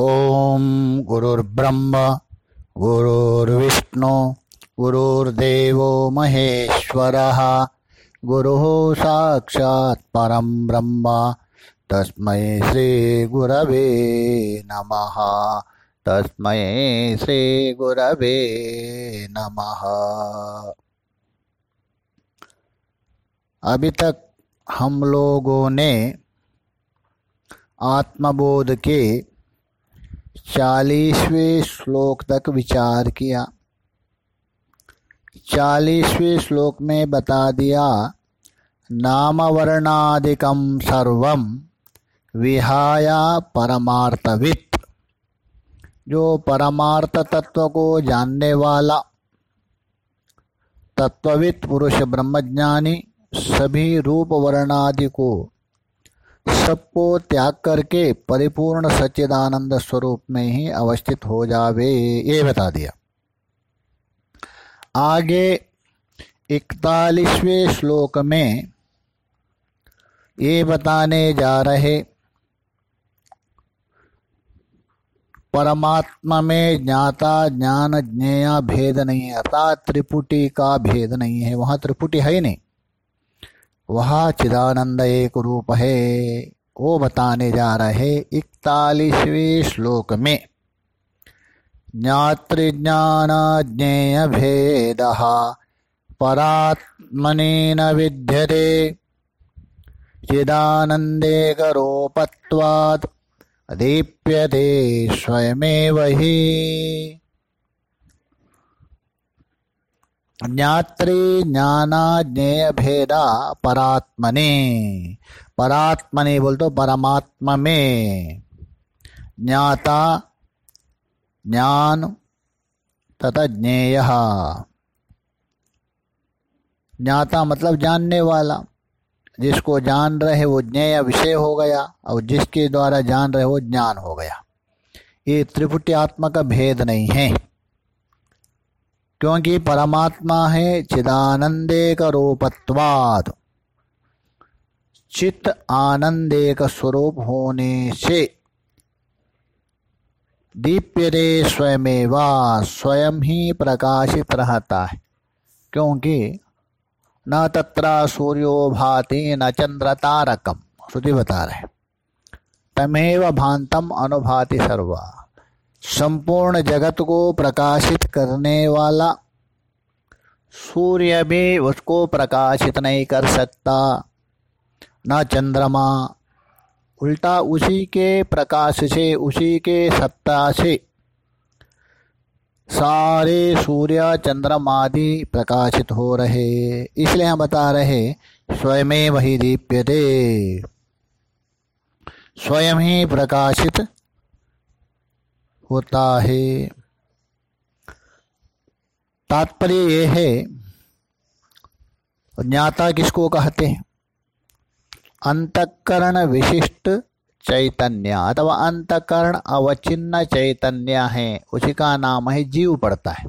ॐ गुरुर्ब्रह्म, गुरुर्विष्णु, गुरुर्देवो महेश्वरः। गुरुः साक्षात् परं ब्रह्म, तस्मै श्रीगुरवे नमः। तस्मै श्रीगुरवे नमः। अभी तक हम लोगों ने आत्मबोध के चालीसवें श्लोक तक विचार किया। चालीसवें श्लोक में बता दिया नामवर्णादिकम सर्वम विहाया परमार्थवित। जो परमार्थ तत्व को जानने वाला, तत्ववित पुरुष ब्रह्मज्ञानी, सभी रूप वर्णादि को सबको त्याग करके परिपूर्ण सच्चिदानंद स्वरूप में ही अवस्थित हो जावे, ये बता दिया। आगे इकतालीसवें श्लोक में ये बताने जा रहे, परमात्मा में ज्ञाता, ज्ञान, ज्ञेया भेद नहीं है, अर्थात त्रिपुटी का भेद नहीं है, वहाँ त्रिपुटी है ही नहीं। वह चिदानंद एक रूप है वो बताने जा रहे इकतालीसवें श्लोक में। ज्ञातृज्ञान ज्ञेय भेद परात्मने न विद्यते चिदानंदे करोपत्वात् दीप्यते स्वयमेव ही। ज्ञात्री भेदा परात्मने। परात्मने बोल तो परमात्मा में ज्ञाता, ज्ञान तथा ज्ञेय। ज्ञाता मतलब जानने वाला। जिसको जान रहे वो ज्ञेय विषय हो गया, और जिसके द्वारा जान रहे वो ज्ञान हो गया। ये त्रिपुटी आत्मा का भेद नहीं है। क्योंकि परमात्मा है, चिदानंदे का रूपत्वाद चित आनंदे का स्वरूप होने से दीप्यते स्वयमेवा स्वयं ही प्रकाशित रहता है। क्योंकि न तत्र सूर्यो भाति न चंद्र तारकम श्रुति बता रहे तमेव भांतम अनुभाति सर्वा। संपूर्ण जगत को प्रकाशित करने वाला सूर्य भी उसको प्रकाशित नहीं कर सकता। न चंद्रमा। उल्टा उसी के प्रकाश से, उसी के सत्ता से। सारे सूर्य चंद्रमादि प्रकाशित हो रहे। इसलिए हम बता रहे, स्वयं वही दीप्यते स्वयं ही प्रकाशित होता है। तात्पर्य ये है, ज्ञाता किसको कहते हैं? अंतकरण विशिष्ट चैतन्य, अथवा अंतकरण अवचिन्न चैतन्य है, उसी का नाम है जीव पड़ता है।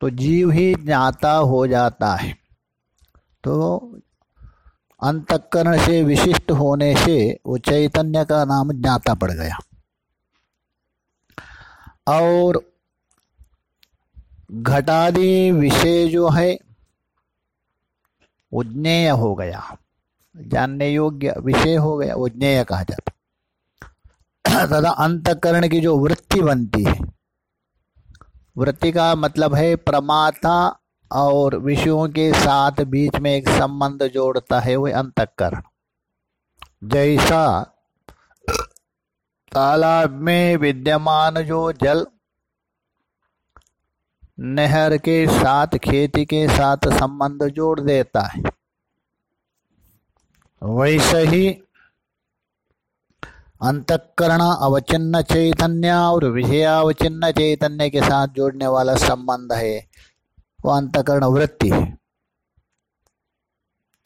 तो जीव ही ज्ञाता हो जाता है। तो अंतकरण से विशिष्ट होने से वो चैतन्य का नाम ज्ञाता पड़ गया। और घटादि विषय जो है उज्ञेय हो गया। जानने योग्य विषय हो गया उज्ञेय कहा जाता तथा अंतकरण की जो वृत्ति बनती है, वृत्ति का मतलब है प्रमाता और विषयों के साथ बीच में एक संबंध जोड़ता है वह अंतकरण। जैसा तालाब में विद्यमान जो जल नहर के साथ, खेती के साथ संबंध जोड़ देता है। वैसे ही अंतकरण अवचिन्न चैतन्य और विषयावचिन्न चैतन्य के साथ जोड़ने वाला संबंध है, वो अंतकरण वृत्ति है।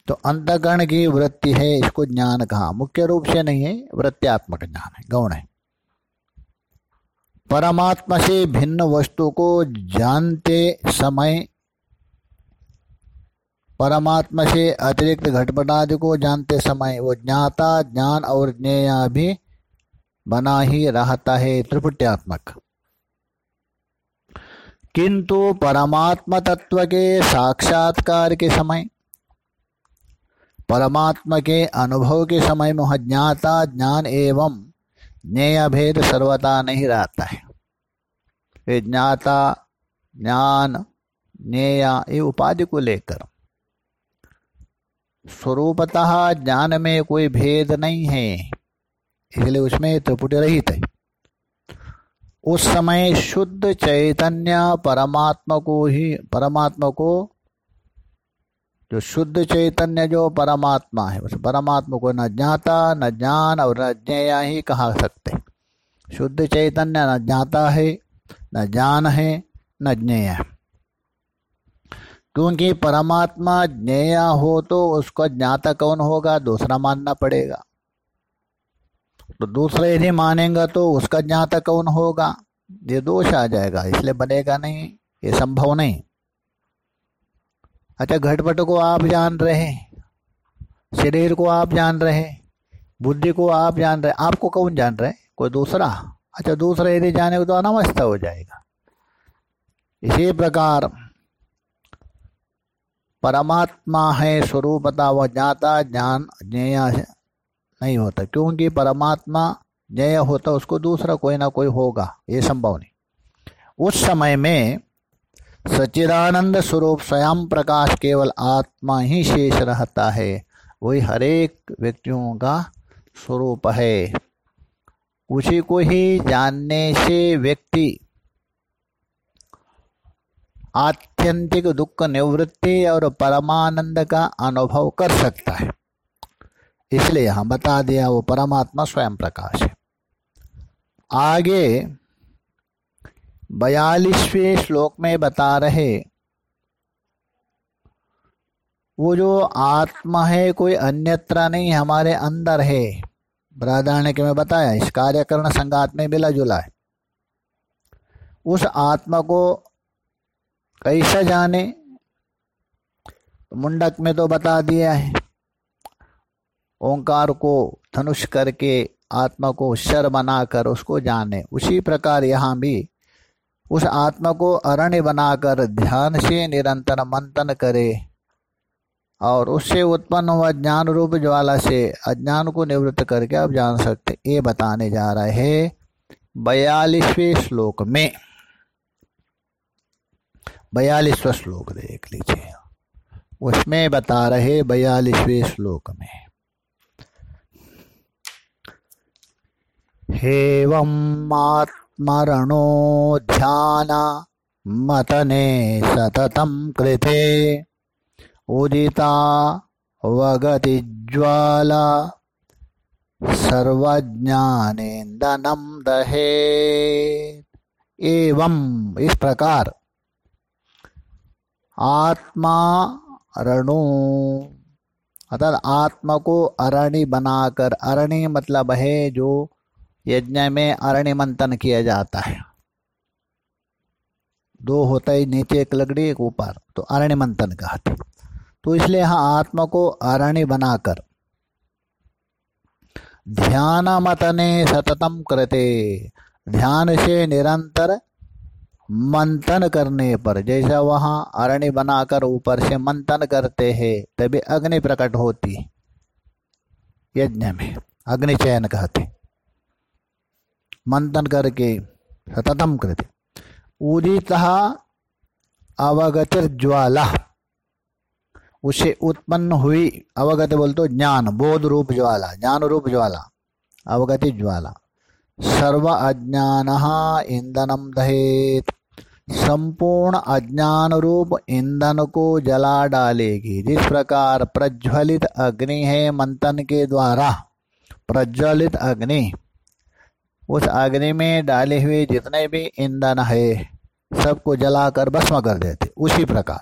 तो अंतकरण की वृत्ति है, इसको ज्ञान कहा। मुख्य रूप से नहीं है, वृत्त्यात्मक ज्ञान है, गौण है। परमात्मा से भिन्न वस्तु को जानते समय परमात्मा से अतिरिक्त घटपटादि को जानते समय वो ज्ञाता, ज्ञान और ज्ञेया भी बना ही रहता है त्रिपुट्यात्मक। किंतु परमात्मा तत्व के साक्षात्कार के समय परमात्मा के अनुभव के समय में ज्ञाता ज्ञान एवं ज्ञेय भेद सर्वता नहीं रहता है। वे ज्ञाता, ज्ञान ज्ञेय ये उपाधि को लेकर। स्वरूपतः ज्ञान में कोई भेद नहीं है, इसलिए उसमें त्रिपुट रहित है। उस समय शुद्ध चैतन्य परमात्मा को ही, परमात्मा को जो शुद्ध चैतन्य जो परमात्मा है, उस परमात्मा को न ज्ञाता, न ज्ञान और न ज्ञेय ही कहा सकते। शुद्ध चैतन्य न ज्ञाता है, न ज्ञान है, न ज्ञेय। क्योंकि परमात्मा ज्ञेय हो तो उसका ज्ञाता कौन होगा? दूसरा मानना पड़ेगा। तो दूसरे यदि मानेंगे तो उसका ज्ञाता कौन होगा? ये दोष आ जाएगा, इसलिए बनेगा नहीं, ये संभव नहीं। अच्छा घटपट को आप जान रहे हैं, शरीर को आप जान रहे हैं, बुद्धि को आप जान रहे हैं, आपको कौन जान रहे हैं? कोई दूसरा? अच्छा दूसरा यदि जाने को तो अनावस्था हो जाएगा। इसी प्रकार परमात्मा है स्वरूपता, वह ज्ञाता, ज्ञान, ज्ञेय नहीं होता। क्योंकि परमात्मा ज्ञेय होता, उसको दूसरा कोई ना कोई होगा, ये संभव नहीं। उस समय में सच्चिदानंद स्वरूप स्वयं प्रकाश केवल आत्मा ही शेष रहता है। वही हरेक व्यक्तियों का स्वरूप है। उसी को ही जानने से व्यक्ति आत्यंतिक दुख निवृत्ति और परमानंद का अनुभव कर सकता है। इसलिए हम बता दिया वो परमात्मा स्वयं प्रकाश है। आगे बयालीसवें श्लोक में बता रहे, वो जो आत्मा है, कोई अन्यत्र नहीं, हमारे अंदर है। बृहदारण्य के में बताया, इस कार्यकरण संगात में मिला जुला है। उस आत्मा को कैसे जाने? मुंडक में तो बता दिया है। ओंकार को धनुष करके आत्मा को शर बनाकर उसको जाने। उसी प्रकार यहाँ भी उस आत्मा को अरण्य बनाकर ध्यान से निरंतर मंथन करे और उससे उत्पन्न हुआ ज्ञान रूप ज्वाला से अज्ञान को निवृत्त करके आप जान सकते ये बताने जा रहे हैं बयालीसवें श्लोक में। बयालीसवा श्लोक देख लीजिए। उसमें बता रहे बयालीसवें श्लोक में। हेवमात्मरणो ध्यान मतने सततं कृते। उदिता वगति वगतिज्वाला सर्वज्ञानेन्दनं दहे एवं इस प्रकार आत्मा रणु। अर्थात आत्मा को अरणि बनाकर, अरणि मतलब है जो यज्ञ में अरण्य मंथन किया जाता है। दो होता है नीचे, एक लकड़ी, एक ऊपर तो अरण्य मंथन कहते तो इसलिए यहाँ आत्मा को अरण्य बनाकर ध्यान मतने सततम करते, ध्यान से निरंतर मंथन करने पर, जैसा वहाँ अरण्य बनाकर ऊपर से मंथन करते हैं, तभी अग्नि प्रकट होती यज्ञ में अग्नि चयन कहते मंथन करके सततम कृत। उदित अवगत ज्वाला। उसे उत्पन्न हुई अवगत बोल तो ज्ञान, बोध रूप ज्वाला, ज्ञान रूप ज्वाला, अवगति ज्वाला। सर्व अज्ञान ईंधनम दहेत। संपूर्ण अज्ञान रूप ईंधन को जला डालेगी। जिस प्रकार प्रज्वलित अग्नि है मंथन के द्वारा, प्रज्वलित अग्नि। उस अग्नि में डाले हुए जितने भी ईंधन है, सबको जलाकर भस्म कर देते। उसी प्रकार।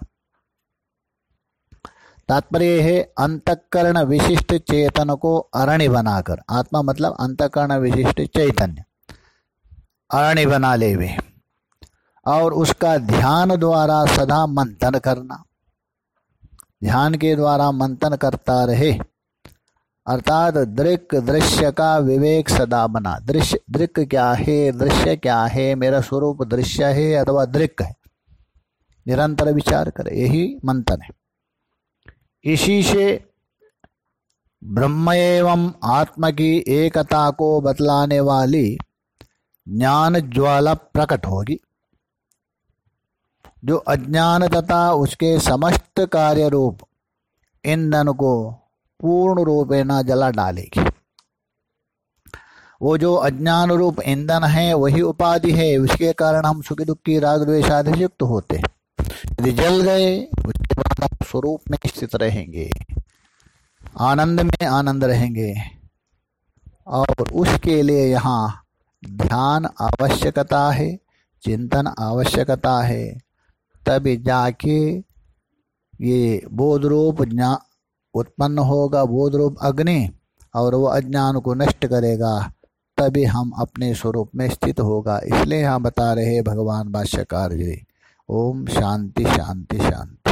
तात्पर्य है, अंतकरण विशिष्ट चेतन को अरण्य बनाकर। आत्मा मतलब अंतकरण विशिष्ट चैतन्य। अरण्य बना ले हुए और उसका ध्यान द्वारा सदा मंथन करना। ध्यान के द्वारा मंथन करता रहे। अर्थात दृक दृश्य का विवेक सदा बना। दृश्य, दृक क्या है, दृश्य क्या है, मेरा स्वरूप दृश्य है अथवा दृक है। निरंतर विचार करे, यही मंथन है। इसी से ब्रह्म एवं आत्मा की एकता को बतलाने वाली ज्ञान ज्वाला प्रकट होगी। जो अज्ञान तथा उसके समस्त कार्य रूप ईंधन को पूर्ण रूप न जला डालेगी। वो जो अज्ञान रूप ईंधन है, वही उपाधि है, उसके कारण हम सुखी दुखी राग युक्त होते यदि जल गए, उसके बाद हम स्वरूप में स्थित रहेंगे। आनंद में आनंद रहेंगे। और उसके लिए यहाँ ध्यान आवश्यकता है, चिंतन आवश्यकता है। तभी जाके ये बोध रूप उत्पन्न होगा बोध रूप अग्नि, और वो अज्ञान को नष्ट करेगा, तभी हम अपने स्वरूप में स्थित होगा। इसलिए यहाँ बता रहे भगवान भाष्यकार जी। ओम शांति शांति शांति।